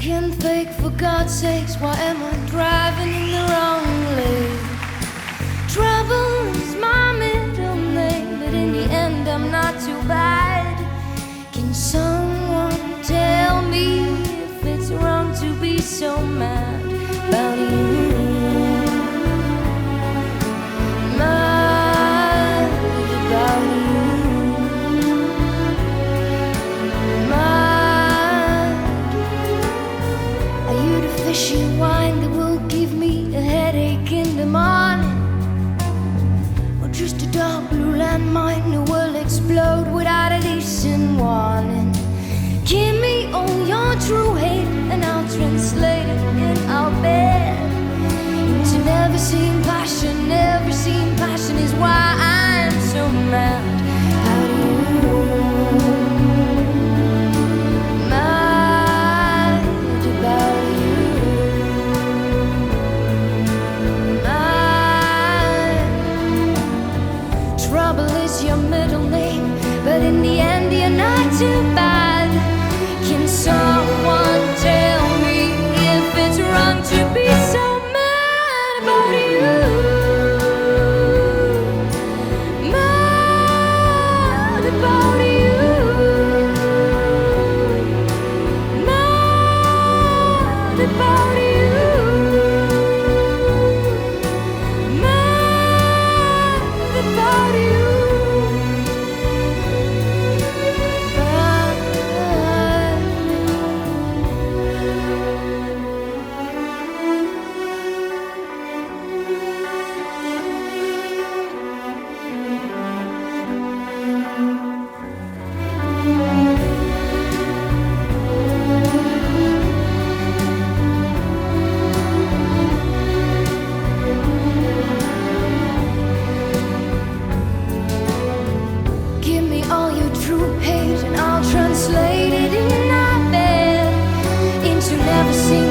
I can't think for God's sakes, why am I driving? mind that will give me a headache in the morning, or just a dark blue landmine that will explode. too bad. Can someone tell me if it's wrong to be so mad about you? Mad about you. Mad about you. never seen